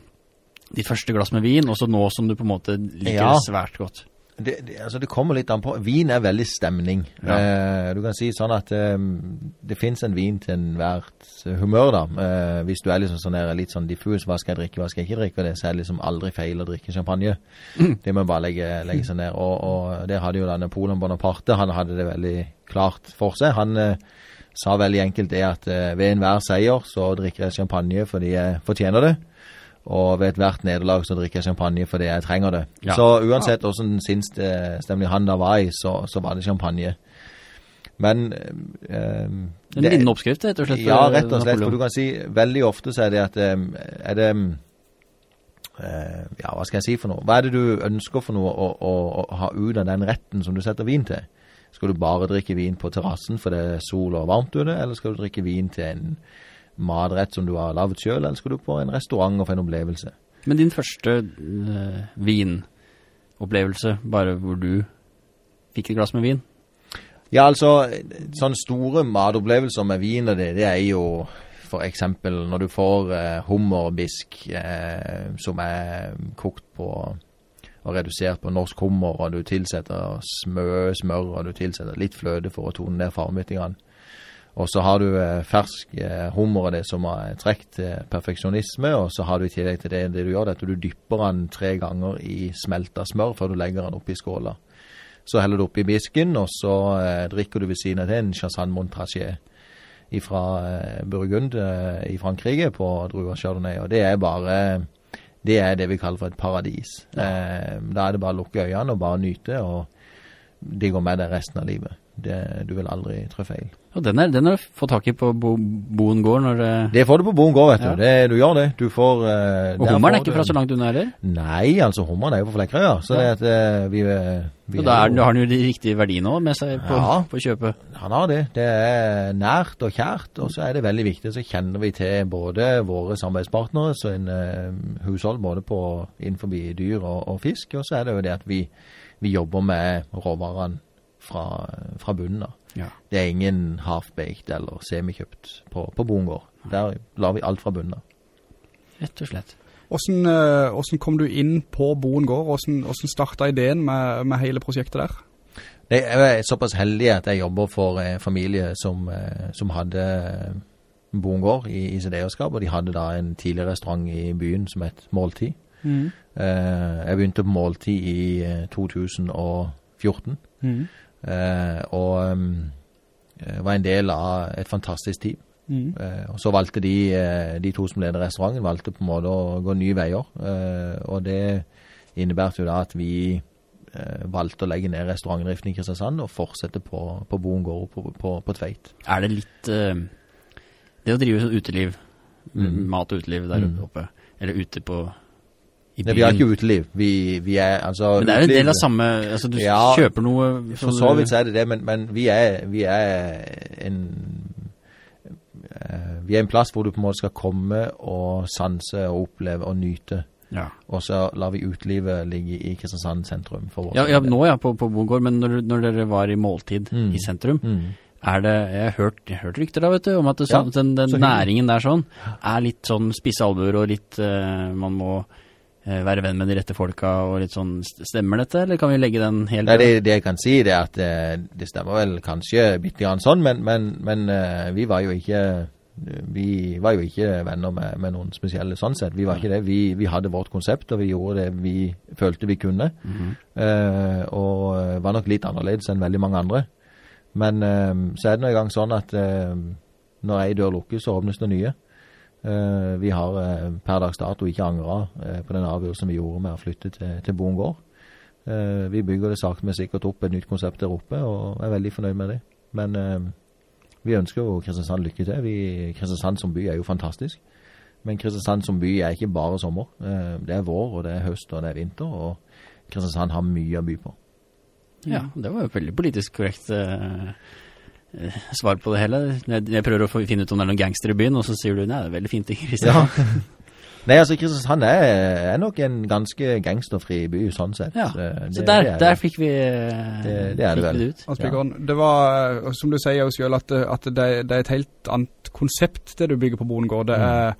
ditt første glass med vin, og så nå som du på en måte liker Ja. det svært godt. Det, det, altså det kommer litt an på. Vin er veldig stemning. Eh, du kan si sånn at eh, det finnes en vin til enhvert humør, da. Eh, hvis du er liksom sånn der, litt sånn diffus, hva skal jeg drikke, hva skal jeg ikke drikke, og det, så er det liksom aldri feil å drikke champagne. Det må jeg bare legge, legge sånn der. Og, og det hadde jo da Napoleon Bonaparte, han hadde det veldig klart for seg. Han eh, sa veldig enkelt det at eh, ved enhver seier så drikker jeg champagne fordi jeg fortjener det. Og ved ethvert nederlag så drikker jeg champagne fordi jeg trenger det. Ja. Så uansett hvordan sinnsstemning han da var i, så, så var det champagne. Men eh, En liten vinnende oppskrift, rett og slett. Ja, rett og slett. For du kan si veldig ofte så er det at eh, Er det eh, Ja, hva skal jeg si for noe? Hva er det du ønsker for noe å, å, å ha ut av den retten som du setter vin til? Skal du bare drikke vin på terrassen for det er sol og varmt ute, eller skal du drikke vin til en matrett som du har lavet sjøl, eller skal du på en restaurant og få en opplevelse? Men din første øh, vinopplevelse, bare hvor du fikk et glass med vin? Ja, altså, sånne store matopplevelser med vin og det, det er jo for eksempel når du får eh, hummerbisk eh, som er kokt på og redusert på norsk hummer, og du tilsetter smø, smør, og du tilsetter litt fløte for å tone ned farmen Og så har du eh, fersk eh, hummer og det som har trekt perfeksjonisme, og så har du i tillegg til det, det du gjør, det at du dypper den tre ganger i smelta smør før du legger den oppi skåla. Så heller du oppi bisken, og så eh, drikker du ved siden av det en chassan montrachet fra Burgund i Frankrike på druer chardonnay, og det er bare det er det vi kaller for et paradis. Eh, da er det bare å lukke øynene og bare nyte, og de går med deg resten av livet. Det, du vil aldri trå feil. Og den, er, den har du fått tak i på Bo, Boen gård når det... Det får du på Boen gård, vet du. Ja. Det, du gjør det. Du får uh, Og hummeren er får ikke fra så langt unna heller. Nei, altså hummeren er jo på Flekkerøya. Så det at uh, vi, eh, vi da er, har han jo de riktige verdiene også med seg på, Ja. på kjøpet. Han har det. Det er nært og kjært, og så er det veldig viktig. Så kjenner vi til både våre samarbeidspartnere, så en uh, hushold både på innenfor dyr og, og fisk, og så er det jo det at vi, vi jobber med råvarene fra, fra bunnen av. Ja. Det er ingen half-baked eller semikjøpt på, på Bongård. Der lar vi alt fra bunnen av. Rett og slett. Hvordan, eh, hvordan kom du inn på Boen gård? Hvordan, hvordan startet ideen med, med hele prosjektet der? Jeg er såpass heldig at jeg jobber for en familie som, eh, som hadde bondgård i, i sitt eierskap, og de hadde da en tidligere restaurant i byen som het Måltid. Mm. Eh, jeg begynte på Måltid i eh, 2014, Mm. Eh, og um, eh, var en del av et fantastisk team. Mm. Eh, og så valgte de, de to som leder restauranten, valgte på en måte å gå nye veier. Eh, og det innebærte jo da at vi eh, valgte å legge ned restaurantdriften i Kristiansand og fortsette på, på Boen gård på, på, på Tveit. Er det litt Det å drive sånn uteliv, mm. mat og uteliv der mm. oppe, eller ute på Nei, vi har ikke uteliv. Vi, vi er altså Men det er en del av samme Altså, du Ja, kjøper noe For så vidt er det det, men, men vi, er, vi er en eh, Vi er en plass hvor du på en måte skal komme og sanse og oppleve og nyte. Ja. Og så lar vi utelivet ligge i Kristiansand sentrum. for Ja, ja, nå ja, på, på Bogård, men når, når dere var i måltid Mm. i sentrum, Mm. er det, jeg har hørt, jeg har hørt rykter da, vet du, om at det, Ja, sånn, den, den så næringen der sånn, er litt sånn spisse albuer og litt, uh, man må være venn med de rette folka og litt sånn, stemmer dette, eller kan vi legge den helt Nei, det, det jeg kan si, det er at eh, det stemmer vel kanskje bitte grann sånn, men, men, men eh, vi var jo ikke vi var jo ikke venner med, med noen spesielle sånn sett. Vi var ikke det. Vi, vi hadde vårt konsept, og vi gjorde det vi følte vi kunne. Mhm. Eh, og eh, var nok litt annerledes enn veldig mange andre. Men eh, så er det nå en gang sånn at eh, når ei dør lukkes, så åpnes det nye. Eh, vi har eh, per dags dato ikke angra eh, på den avgjørelsen vi gjorde med å flytte til, til Boen gård. Vi bygger det sakte, men sikkert opp et nytt konsept der oppe, og er veldig fornøyd med det. Men vi ønsker jo Kristiansand lykke til. Vi, Kristiansand som by er jo fantastisk. Men Kristiansand som by er ikke bare sommer. Det er vår, og det er høst, og det er vinter, og Kristiansand har mye å by på. Ja, det var jo veldig politisk korrekt svar på det hele. Jeg, jeg prøver å finne ut om det er noen gangster i byen, og så sier du, nei, det er veldig fint i Kristiansand. Nei, altså Kristiansand er, er nok en ganske gangsterfri by, sånn sett. Ja, Det, Så der, det er der fikk vi, eh, Det- det det fikk vi det ut. Hans Bjørn, det var, eh, som du sier jo selv, at, det- at det, det er et helt annet konsept det du bygger på Boengård. Det er,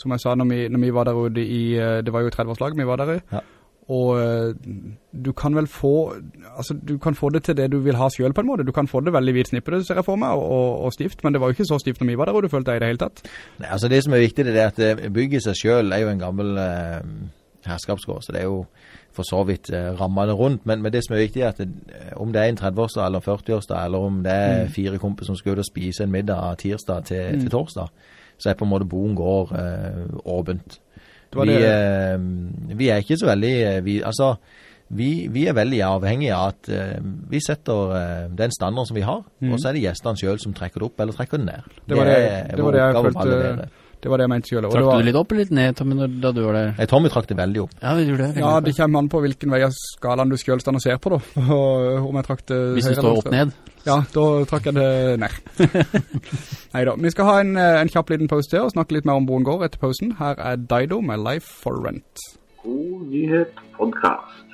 som jeg sa når vi, når vi var der ute i, eh, det var jo 30-årslag vi var der i, Ja. Og eh, du kan vel få, altså du kan få det til det du vil ha selv på en måte. Du kan få det veldig vidt snippet, ser jeg for meg, og, og, stivt, men det var jo ikke så stivt når vi var der, og du følte deg i det hele tatt. Nei, altså Det som er viktig, det er at eh, bygget seg selv er jo en gammel eh, herskapsgård, så det er jo for så vidt eh, rammene rundt. Men, men det som er viktig, er at det, om det er en 30-årsdag eller 40-årsdag, eller om det er fire kompiser som skal ut og spise en middag tirsdag til, til torsdag, så er på en måte Boen gård eh, åpent. Det var Vi, det- eh, vi er ikke så veldig eh, vi, Altså, vi, vi er veldig avhengige av at eh, vi setter eh, den standarden som vi har, og så er det gjestene sjøl som trekker det opp eller trekker det ned. Det var det, det, var det jeg følte, det var det jeg mente selv. Trakte Trakk var- du litt opp eller litt ned, Tommy, da du var det? Jeg tror vi trakk det veldig opp. Ja, vi gjorde det. Ja, det kommer an på hvilken vei av skalaen du selv stand og ser på da, og om jeg trakk det Hvis du står opp ned. Ja, da trakk jeg det ned. Neida, vi skal ha en, eh, en kjapp liten pause til og snakke litt mer om Brongård gård etter pausen. Her er Dido med Life for Rent. God nyhet podcast.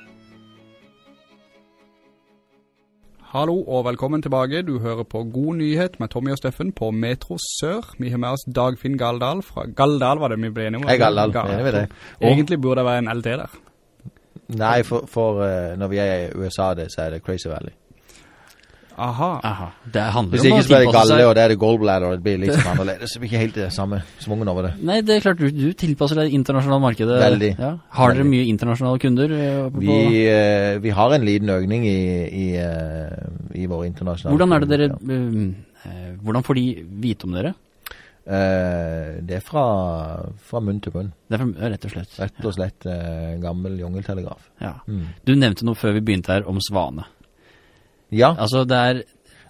Hallo og velkommen tilbake. Du hører på God Nyhet med Tommy og Steffen på Metro Sør. Vi har med oss Dagfinn Galdal fra... Galdal var det vi ble enige om. Hei, Galdal. Galdal. Med det. Egentlig burde det være en LT der. Nei, for, for eh, når vi er i USA, det, så er det Crazy Valley. Aha. Aha, det handler Hvis om ikke så er det Galle, og det er det Goldbladder, og det blir liksom annerledes. Det blir ikke helt det samme svungen over det. Nei, det er klart, du, du tilpasser deg det internasjonale markedet. Veldig. Ja. Har dere mye internasjonale kunder? eh, Vi, eh, vi har en liten økning i, i, eh, i vår internasjonale Hvordan er det dere, Ja. hvordan får de vite om dere? Eh, det er fra, fra munn til munn. Det er fra, rett og slett. Rett og slett eh, gammel jungeltelegraf. Ja. Mm. Du nevnte noe før vi begynte her om Svane. Ja, Altså, det er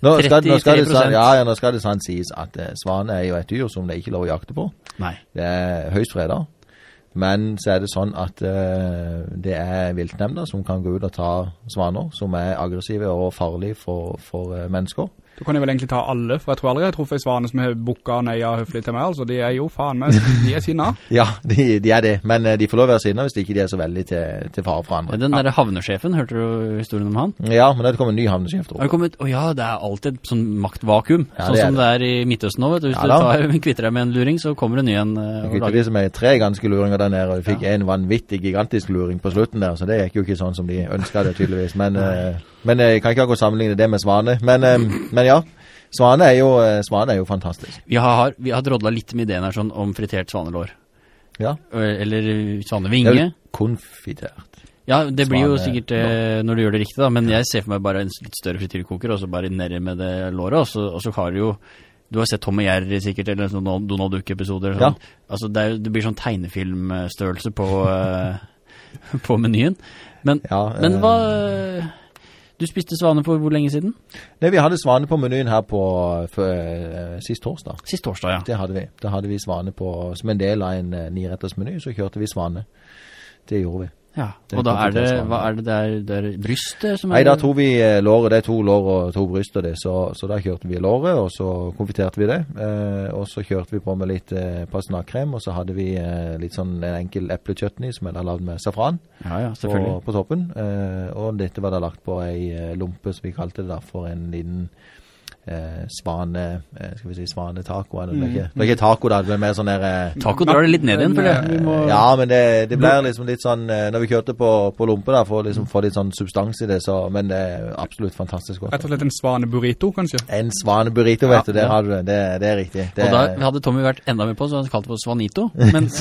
nå skal, nå skal, det, 33%. ja, ja, nå skal det sant sies at uh, svane er jo et dyr som det ikke lover lov å jakte på. Nei. Det er høyst freda. Men så er det sånn at uh, det er viltnemnder som kan gå ut og ta svaner som er aggressive og farlige for, for uh, mennesker. Du kan jo vel egentlig ta alle, for jeg tror aldri jeg har truffet svane som har bukka neia høflig til meg, altså. De er jo faen meg, de er sinna. Ja, de, de er det. Men eh, de får lov å være sinna hvis de ikke de er så veldig til, til fare for andre. Den derre havnesjefen, hørte du historien om han? Ja, men det kommet en ny havnesjef, Har det tror jeg. kommet Å ja, det er alltid et sånn maktvakuum. Ja, sånn det er som det er i Midtøsten nå, vet du. Hvis Ja, du tar, kvitter deg med en luring, så kommer det ny en. eh, Jeg kvittet de med tre ganske luringer der nede, og vi fikk en vanvittig gigantisk luring på slutten der, så det gikk jo ikke sånn som de ønsket det, tydeligvis. Men, men jeg kan ikke akkurat sammenligne det med svane. Men, eh, men ja, svane er jo, eh, svane er jo fantastisk. Vi har, vi har drodla litt med ideen her sånn om fritert svanelår. Ja, Eller er svanevinge. konfitert. Ja, det blir jo sikkert eh, når du gjør det riktig, da. Men jeg ser for meg bare en litt større frityrkoker, og så bare nedi med det låret. Og så, og så har du jo Du har sett Tom og Jerry sikkert, eller sånn Donald Duck-episoder. Sånn. Altså, det, er, det blir sånn tegnefilmstørrelse på, eh, på menyen. Men, Ja, men eh, hva Du spiste svane for hvor lenge siden? Nei, vi hadde svane på menyen her på for, eh, sist torsdag. Sist torsdag, ja. Det hadde vi. Da hadde vi svane på, som en del av en uh, niretters meny, så kjørte vi svane. Det gjorde vi. Ja. Og da er det. Hva er det der, det er brystet som er Nei, da tog vi eh, låret, det er to lår og to bryster det, så, så da kjørte vi låret, og så konfiterte vi det. Eh, og så kjørte vi på med litt eh, pastinakkrem, og så hadde vi eh, litt sånn en enkel eplechutney som jeg hadde lavet med safran Ja, ja, på, på toppen. Eh, og dette var da lagt på ei lumpe som vi kalte det da, for en liten eh, svane, eh, skal vi si svanetaco. taco Det, er ikke, det er ikke taco da, det ble mer sånn der... Eh, Taco drar det litt ned igjen, føler jeg. Må ja, men det, det blir liksom litt sånn Når vi kjørte på, på lompe da, for å liksom få litt sånn substans i det, så Men det er absolutt fantastisk godt. Rett og slett en svaneburrito, kanskje. En svaneburrito, vet du. Der ja. har du det. Det, det er riktig. Det, Og da hadde Tommy vært enda med på, så han kalt det for Svanito. Men,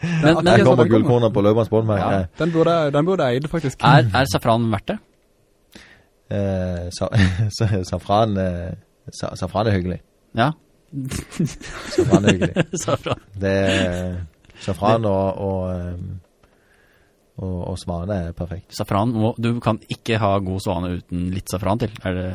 men, men der kommer gullkornet på løpende bånd. Ja. Ja. Den burde, den burde jeg eid, faktisk. er, er safran verdt det? Eh, sa, sa, safran, eh, sa, safran er hyggelig. Ja. Safran er hyggelig. safran. Det er Safran og, og, eh, og, og svane er perfekt. Safran må, Du kan ikke ha god svane uten litt safran til. Er det,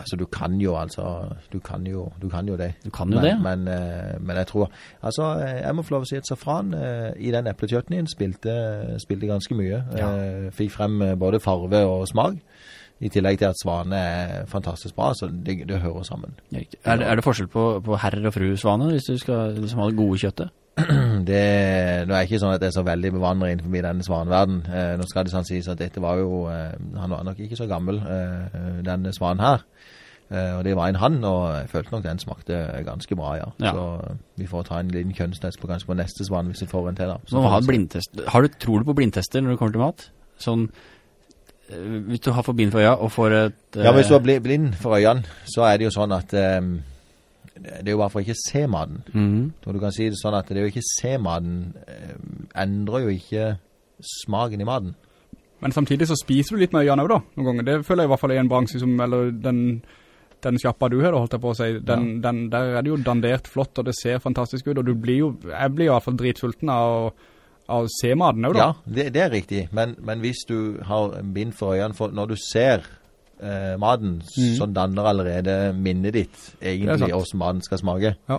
Altså, du kan jo altså Du kan jo, du kan jo det. du kan jo men, det. Men, eh, men jeg tror Altså, eh, jeg må få lov å si at safran eh, i den eplechutneyen spilte, spilte ganske mye. Ja. Eh, fikk frem eh, både farve og smak. I tillegg til at svane er fantastisk bra, så det, det hører sammen. Er, det- er det forskjell på, på herr og fru svane, hvis du skal liksom ha det gode kjøttet? Det, nå er ikke sånn at jeg er så veldig bevandret innenfor denne svanverden. Eh, nå skal det sånn sies at dette var jo eh, Han var nok ikke så gammel, eh, denne svanen her. Eh, og det var en hann, og jeg følte nok den smakte ganske bra, ja. Ja. Så vi får ta en liten kjønnstest på kanskje på neste svan hvis vi får en til, da. Så har, blindtest. Har du, tror du på blindtester når det kommer til mat? Sånn, hvis du har for bind for øya og får et... Ja, hvis du er eh, blind for øynene, så er det jo sånn at um, det er jo bare for å ikke se maten. Mm. -hmm. du kan si det sånn at det å ikke se maten eh, endrer jo ikke smaken i maten. Men samtidig så spiser du litt med øynene også da, noen ganger. Det føler jeg i hvert fall i en bransje som, eller den, den sjappa du har, holdt jeg på å si, den, den, der er det jo dandert flott, og det ser fantastisk ut, og du blir jo, jeg blir i hvert fall dritsulten av å se maten òg, da. Ja, det, det er riktig. Men, men hvis du har bind for øynene for Når du ser eh, maten, så danner allerede minnet ditt Mm. Egentlig hvordan maten skal smake. Ja.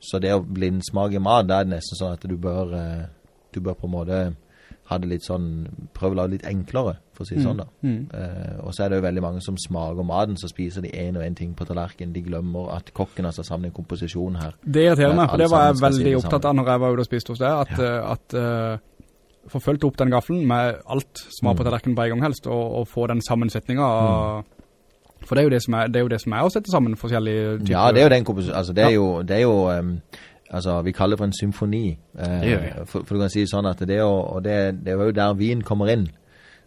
Så det å blindsmake mat, det er nesten sånn at du bør, eh, du bør på en måte ha det litt sånn Prøve å lage det litt enklere, for å si det sånn, da. Mm. Eh, og så er det jo veldig mange som smaker maten, så spiser de én og én ting på tallerkenen. De glemmer at kokken har satt sammen en komposisjon her. Det irriterer meg, for det var jeg si veldig opptatt av når jeg var ute og spiste hos deg, at, ja. at uh, få fulgt opp den gaffelen med alt som var på Mm. tallerkenen på en gang helst, og, og få den sammensetningen av... For det er jo det som er, det er, jo det som er å sette sammen forskjellige typer... Ja, det er jo den komposisjonen. Altså, det er jo, det er jo em, Altså, vi kaller det for en symfoni. Eh. For, for du kan si sånn at det jo, og det, det er jo der vin kommer inn.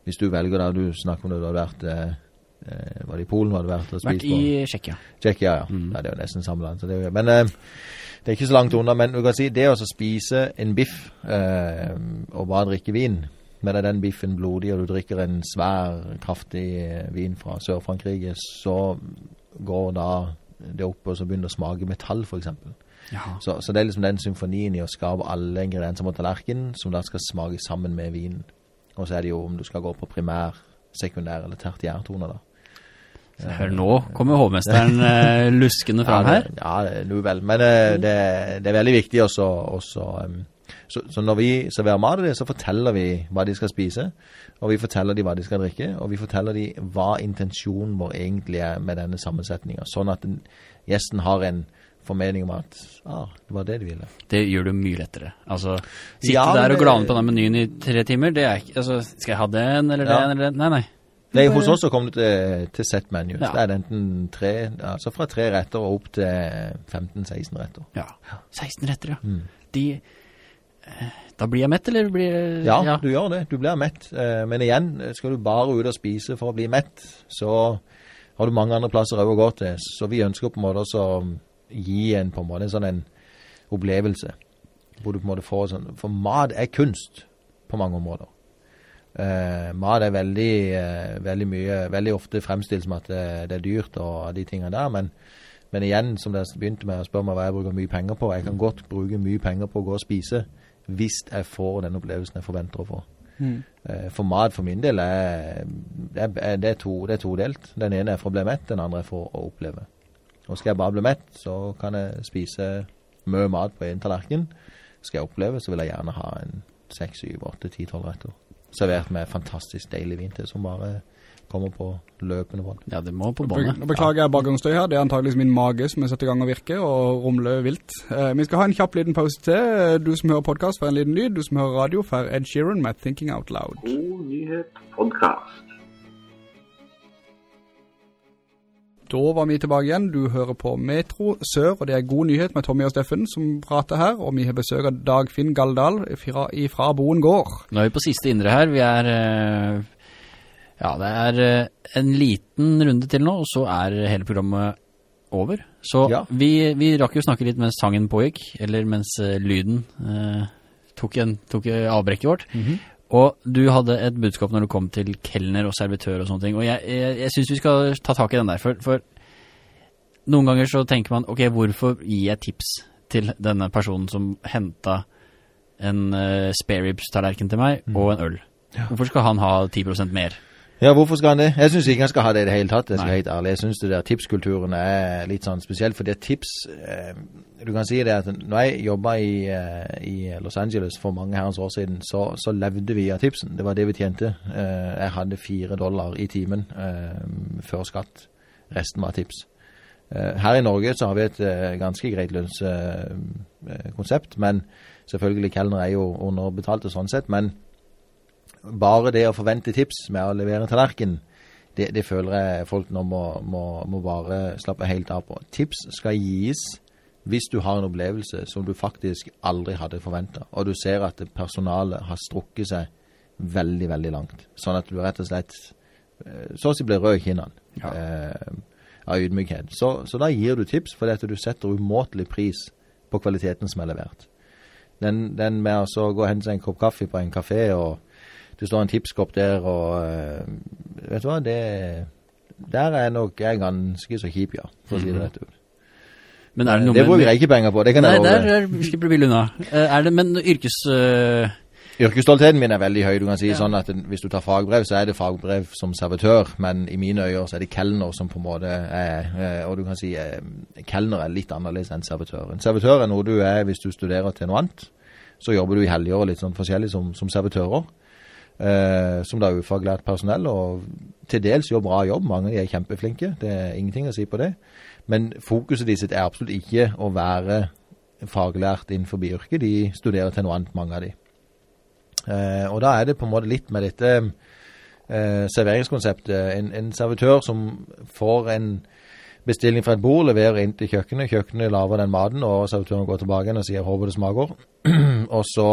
Hvis du velger der du snakker om det, du har vært eh, eh, Var det i Polen hadde vært og Vært spist på? i Tsjekkia. Tsjekkia, ja. Mm. ja. Det er jo nesten samme land. Så det men eh, det er ikke så langt unna. Men du kan si det å spise en biff eh, og bare drikke vin, men er den biffen blodig, og du drikker en svær, kraftig eh, vin fra Sør-Frankrike, så går da det opp og så begynner det å smake metall, for eksempel. Så, så det er liksom den symfonien i å skape alle ingredienser på tallerkenen, som da skal smake sammen med vinen. Og så er det jo om du skal gå på primær sekundær- eller tertiærtoner, da. Hør nå kommer hovmesteren eh, luskende fram ja, her. Ja, det er vel. Men eh, det, det er veldig viktig også, også um, så, så når vi serverer mat, så forteller vi hva de skal spise, og vi forteller de hva de skal drikke, og vi forteller de hva intensjonen vår egentlig er med denne sammensetningen, sånn at den, gjesten har en formening om at ah, det var det de ville. Det gjør det mye lettere. Altså, sitte Ja, der og glane på den menyen i tre timer, det er ikke Altså, skal jeg ha den eller Ja. den eller den? Nei, nei. Nei, hos oss så kommer det til, til set menu. Ja. Det er enten tre, altså fra tre retter og opp til 15-16 retter. Ja. 16 retter, ja. Mm. De eh, Da blir jeg mett, eller blir Ja, du gjør det. Du blir mett. Eh, Men igjen, skal du bare ut og spise for å bli mett, så har du mange andre plasser å gå til. Så vi ønsker på en måte å gi en på en måte en sånn en opplevelse. Hvor du på en måte får sånn For mat er kunst på mange områder. Uh, mat er veldig, uh, veldig mye Veldig ofte fremstilt som at det, det er dyrt og de tingene der, men, men igjen, som dere begynte med å spørre meg hva jeg bruker mye penger på, jeg kan godt bruke mye penger på å gå og spise hvis jeg får den opplevelsen jeg forventer å få. Mm. Eh, For mat for min del er, det er, det er, to, det er todelt. Den ene er for å bli mett, den andre er for å oppleve. Og skal jeg bare bli mett, så kan jeg spise mye mat på en tallerken. Skal jeg oppleve, så vil jeg gjerne ha en seks, syv, åtte, ti, tolv retter. Servert med fantastisk deilig vin til, som bare kommer på løpende bånd. Ja, det må på båndet. nå beklager jeg bakgrunnsstøy her, det er antageligvis min mage som er satt i gang å virke og rumler vilt. Eh, vi skal ha en kjapp liten pause til. Du som hører podcast får en liten lyd, du som hører radio får Ed Sheeran med Thinking Out Loud. God nyhet podkast. Da var vi tilbake igjen. Du hører på Metro Sør, og det er god nyhet med Tommy og Steffen som prater her, og vi har besøk av Dagfinn Galdal fra, fra Boen gård. Nå er vi på siste indre her. Vi er eh, Ja, det er eh, en liten runde til nå, og så er hele programmet over. Så Ja. vi, vi rakk jo snakke litt mens sangen pågikk, eller mens eh, lyden eh, tok, en, tok avbrekket vårt. Og du hadde et budskap når du kom til kelner og servitør og sånne ting. Og jeg, jeg, jeg synes vi skal ta tak i den der, for, for noen ganger så tenker man, ok, hvorfor gir jeg tips til denne personen som hentet en uh, spare ribs-tallerken til meg og en øl? Hvorfor skal han ha 10% mer? Ja, hvorfor skal han det? Jeg syns ikke han skal ha det i det hele tatt. Jeg skal helt ærlig. Jeg syns det der tipskulturen er litt sånn spesiell, for det tips eh, Du kan si det at når jeg jobba i, eh, i Los Angeles for mange herrens år siden, så, så levde vi av tipsen. Det var det vi tjente. Eh, jeg hadde fire dollar i timen eh, før skatt. Resten var tips. Eh, her i Norge så har vi et eh, ganske greit lønnskonsept, men selvfølgelig kellner er jo underbetalte sånn sett. men bare det å forvente tips med å levere tallerken, det, det føler jeg folk nå må, må, må bare slappe helt av på. Tips skal gis hvis du har en opplevelse som du faktisk aldri hadde forventa, og du ser at personalet har strukket seg veldig, veldig langt. Sånn at du rett og slett eh, så å si blir rød i kinnene Ja. eh, av ydmykhet. Så, så da gir du tips fordi at du setter umåtelig pris på kvaliteten som er levert. Den, den med å så gå og hente seg en kopp kaffe på en kafé og det står en tipskopp der, og eh, vet du hva, det Der er nok jeg ganske så kjip, ja, for å si det rett ut. Men er det noe Det med- bruker jeg ikke penger på, det kan Nei, jeg love. der er- slipper du billig unna. Eh, Er det, men yrkes... Uh... Yrkesstoltheten min er veldig høy. Du kan si Ja. sånn at hvis du tar fagbrev, så er det fagbrev som servitør, men i mine øyne så er det kelner som på en måte er eh, Og du kan si kellner kelner er litt annerledes enn servitør. En servitør er noe du er hvis du studerer til noe annet. Så jobber du i helger og litt sånn forskjellig som, som servitører. Eh, som da er ufaglært personell, og til dels gjør bra jobb. Mange er kjempeflinke, det er ingenting å si på det. Men fokuset de sitt er absolutt ikke å være faglært innenfor yrket. De studerer til noe annet, mange av de. Eh, og da er det på en måte litt med dette eh, serveringskonseptet. En, en servitør som får en bestilling fra et bord, leverer inn til kjøkkenet. Kjøkkenet lager den maten, og servitøren går tilbake igjen og sier 'håper det smaker'. og så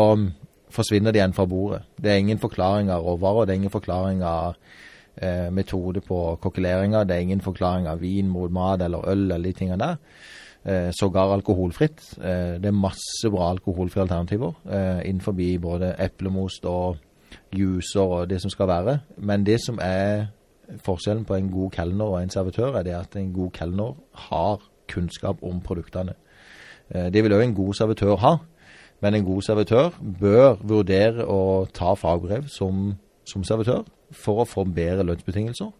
forsvinner de igjen fra bordet. Det er ingen forklaring av råvarer, det er ingen forklaring av eh, metode på kokkeleringer, det er ingen forklaring av vin mot mat eller øl eller de tingene der. Eh, Sågar alkoholfritt. Eh, det er masse bra alkoholfrie alternativer eh, innenfor både eplemost og juicer og det som skal være. Men det som er forskjellen på en god kelner og en servitør, er det at en god kelner har kunnskap om produktene. Eh, det vil òg en god servitør ha. Men en god servitør bør vurdere å ta fagbrev som, som servitør, for å få bedre lønnsbetingelser.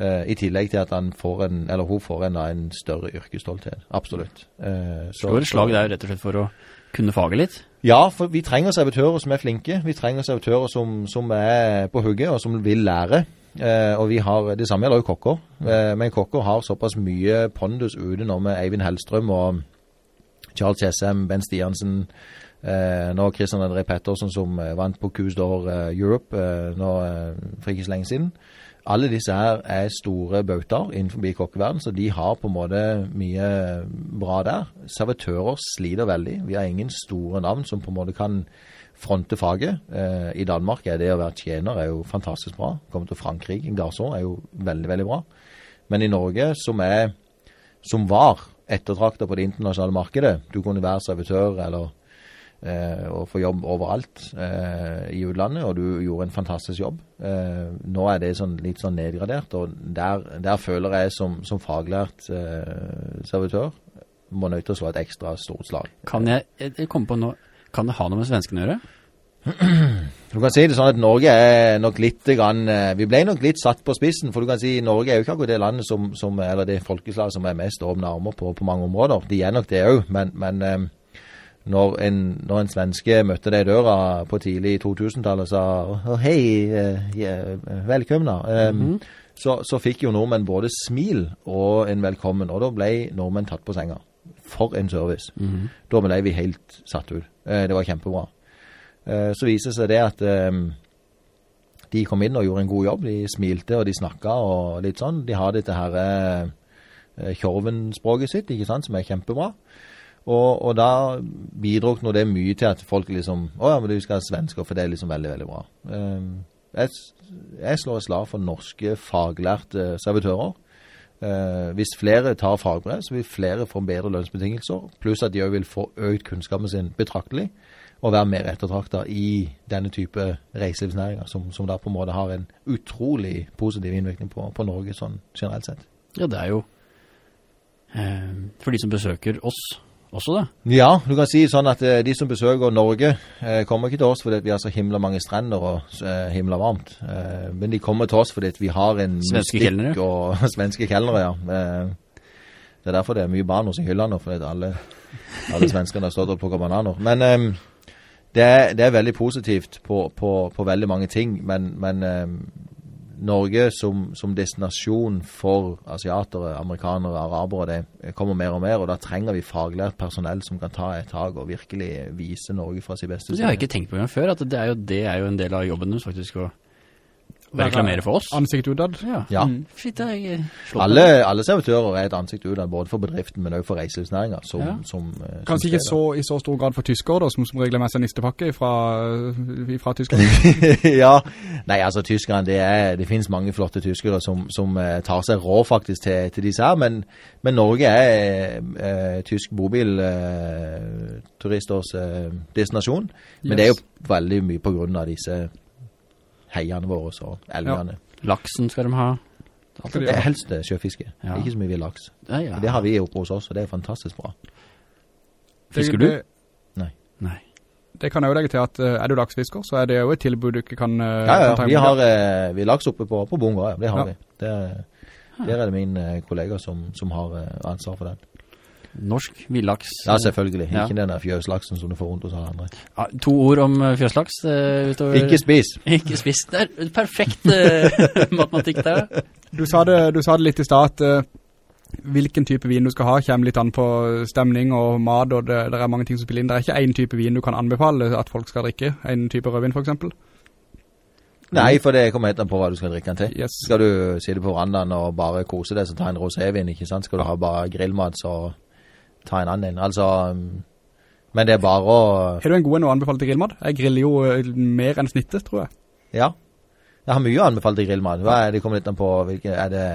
Uh, I tillegg til at han får en, eller hun får en, en større yrkesstolthet. Absolutt. Uh, så- Slår et slag der rett og slett for å kunne faget litt. Ja, for vi trenger servitører som er flinke. Vi trenger servitører som, som er på hugget og som vil lære. Uh, og vi har, Det samme gjelder jo kokker. Uh, men kokker har såpass mye pondus ute nå med Eivind Hellstrøm og Charles Jessem, Ben Stiansen. Eh, nå Christian André Pettersen som eh, vant på Cuse d'Or eh, Europe eh, nå, for ikke så lenge siden. Alle disse her er store bautaer innenfor kokkeverden, så de har på en måte mye bra der. Servitører sliter veldig. Vi har ingen store navn som på en måte kan fronte faget. Eh, I Danmark er det å være tjener er jo fantastisk bra. Kommer til Frankrike, garson, er jo veldig, veldig bra. Men i Norge, som er som var ettertrakta på det internasjonale markedet, du kunne være servitør eller eh, og få jobb overalt eh, i utlandet, og du gjorde en fantastisk jobb. Eh, nå er det sånn, litt sånn nedgradert, og der, der føler jeg som, som faglært eh, servitør må nødt til å slå et ekstra stort slag. Kan jeg, jeg på noe, kan det ha noe med svenskene å gjøre? Du kan si det sånn at Norge er nok litt grann, eh, Vi ble nok litt satt på spissen, for du kan si Norge er jo ikke akkurat det landet som, som eller det folkeslaget som er mest åpne armer på, på mange områder. De er nok det òg, men, men eh, når, en, når en svenske møtte deg i døra på tidlig 2000-tallet og sa «Å, hei, yeah, velkommen da, -hmm. så, så fikk jo nordmenn både smil og en velkommen, og da ble nordmenn tatt på senga. For en service. Da ble vi helt satt ut. Det var kjempebra. Eh, Så viser det seg det at eh, de kom inn og gjorde en god jobb. De smilte og de snakka og litt sånn. De har dette her eh, Tjorven-språket sitt, ikke sant, som er kjempebra. Og, og da bidro nå det mye til at folk liksom Å ja, men du skal ha svensker, for det er liksom veldig, veldig bra. Eh, Jeg, jeg slår et slag for norske faglærte servitører. Eh, hvis flere tar fagbrev, så vil flere få bedre lønnsbetingelser. Pluss at de òg vil få økt kunnskapen sin betraktelig. Og være mer ettertrakta i denne type reiselivsnæringer, som, som da på en måte har en utrolig positiv innvirkning på, på Norge sånn generelt sett. Ja, det er jo eh, for de som besøker oss også da. Ja, du kan si sånn at eh, de som besøker Norge, eh, kommer ikke til oss fordi vi har så himla mange strender og eh, himla varmt. Eh, men de kommer til oss fordi vi har en Svenske kelnere. Og svenske kelnere, ja. Eh, det er derfor det er mye banos i hyllene, fordi alle, alle svenskene har stått og plukket bananer. Men eh, det, er, det er veldig positivt på, på, på veldig mange ting, men, men eh, Norge som, som destinasjon for asiatere, amerikanere, arabere, det kommer mer og mer, og da trenger vi faglært personell som kan ta et tak og virkelig vise Norge fra sin beste Det har jeg ikke tenkt på engang før, at det er jo, det er jo en del av jobben deres faktisk å reklamere for oss. Ansikt utad. Ja. Ja. Mm. Slått Alle, alle servitører er et ansikt utad, både for bedriften, men også for reiselivsnæringa. Som, Ja. som, eh, som Kanskje ikke så, i så stor grad for tyskere da, som som regel er med seg nistepakke fra, fra Tyskland. ja. Nei, altså tyskerne, det, er, det finnes mange flotte tyskere som, som eh, tar seg råd faktisk til, til disse her, men, men Norge er eh, tysk bobilturisters eh, destinasjon. Men det er jo veldig mye på grunn av disse heiene våre og elvene. Laksen skal de ha. Alt Skal de det. Det er helst eh, sjøfiske, Ja. ikke så mye villaks. Ja, ja. Det har vi oppe hos oss, og det er fantastisk bra. Fisker du? Nei. Nei. det kan jeg jo legge til at eh, er du laksfisker, så er det jo et tilbud du ikke kan, eh, Ja, ja, kan ta vi har, eh, vi laks oppe på, på Bunga, ja, det har Ja. vi. Det, der er det min kollega som, som har ansvar for den. Norsk villaks. Ja, selvfølgelig. Ja. Ikke den der fjøslaksen som du får rundt hos alle andre. Ja, to ord om eh, fjøslaks eh, utover. Ikke spis! Ikke spis. Det er perfekt eh, matematikk der. Du sa det, du sa det litt i stad at hvilken type vin du skal ha kommer litt an på stemning og mat, og det, det er mange ting som spiller inn. Det er ikke en type vin du kan anbefale at folk skal drikke, en type rødvin for eksempel. Nei, for det kommer helt an på hva du skal drikke den til. Yes. Skal du sitte på verandaen og bare kose deg, så ta en rosévin, ikke sant? Skal du ha bare grillmat, så ta en annen. Altså, um, men det er bare å Er du en god en å anbefale til grillmat? Jeg griller jo eh, mer enn snittet, tror jeg. Ja. Jeg har mye å anbefale til grillmat. Hva er det kommer litt an på hvilke Er det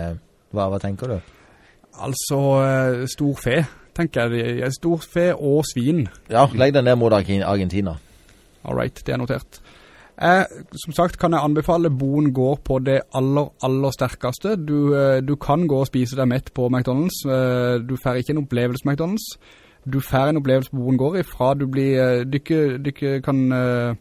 Hva, hva tenker du? Altså, eh, stor fe, tenker jeg. Stor fe og svin. Ja, legg den ned mot Argentina. Argentina. Alright, det er notert. Eh, som sagt kan jeg anbefale Boen går på det aller, aller sterkeste. Du, eh, du kan gå og spise deg mett på McDonalds. Eh, du får ikke en opplevelse på McDonalds. Du får en opplevelse på Boen går ifra du blir, Du, du dykke kan, eh,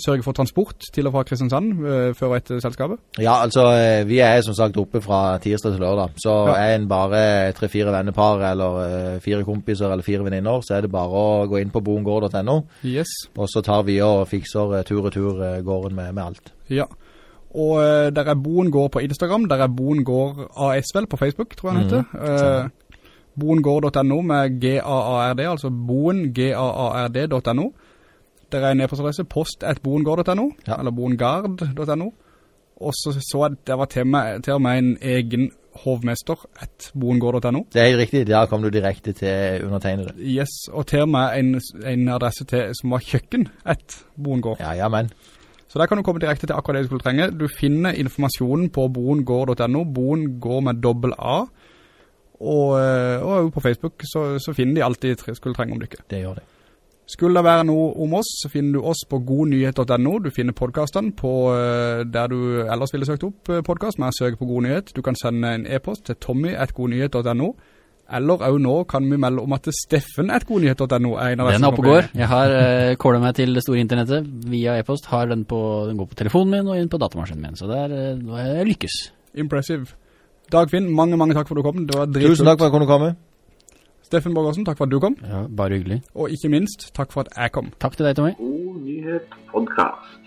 sørge for transport til og fra Kristiansand eh, før og etter selskapet? Ja, altså eh, vi er som sagt oppe fra tirsdag til lørdag. Så Ja. er en bare tre-fire vennepar eller eh, fire kompiser eller fire venninner, så er det bare å gå inn på boengård.no, Yes. og så tar vi og fikser tur og tur gården med, med alt. Ja. Og der er Boen Gård på Instagram, der er Boen Gård AS vel på Facebook, tror jeg han heter. Uh, boengård.no med G-A-A-R-D, altså boen, G-A-A-R-D.no. Der er en e-postadresse, post at boengård.no, Ja. eller boengard.no. Og så så jeg, at det var til, meg, til og med en egen hovmester at boengård.no. Det er helt riktig, der kom du direkte til undertegnede. Yes, og til og med en, en adresse til, som var kjøkken at boengård. Ja, ja, men. Så der kan du komme direkte til akkurat det du skulle trenge. Du finner informasjonen på boengård.no. Boen går med dobbel A. Og, eh, og på Facebook så, så finner de alt de skulle trenge om dere. Det gjør det. Skulle det være noe om oss, så finner du oss på godnyhet.no. Du finner podcastene på eh, der du ellers ville søkt opp podkast, podcast med å søke på God Nyhet. Du kan sende en e-post til tommy.godnyhet.no. Eller også nå kan vi melde om at steffen.godnyhet.no er en av Den er oppe går. Jeg har uh, kålet meg til det store internettet via e-post. Har den på, den går på telefonen min og inn på datamaskinen min. Så er, eh, har jeg lykkes. Impressive. Dagfinn, mange, mange takk for at du kom. Det var dritkult. Tusen takk for at du kom. Steffen Borgersen, takk for at du kom. Ja, bare hyggelig. Og ikke minst, takk for at jeg kom. Takk til deg, Tommy. God nyhet podcast.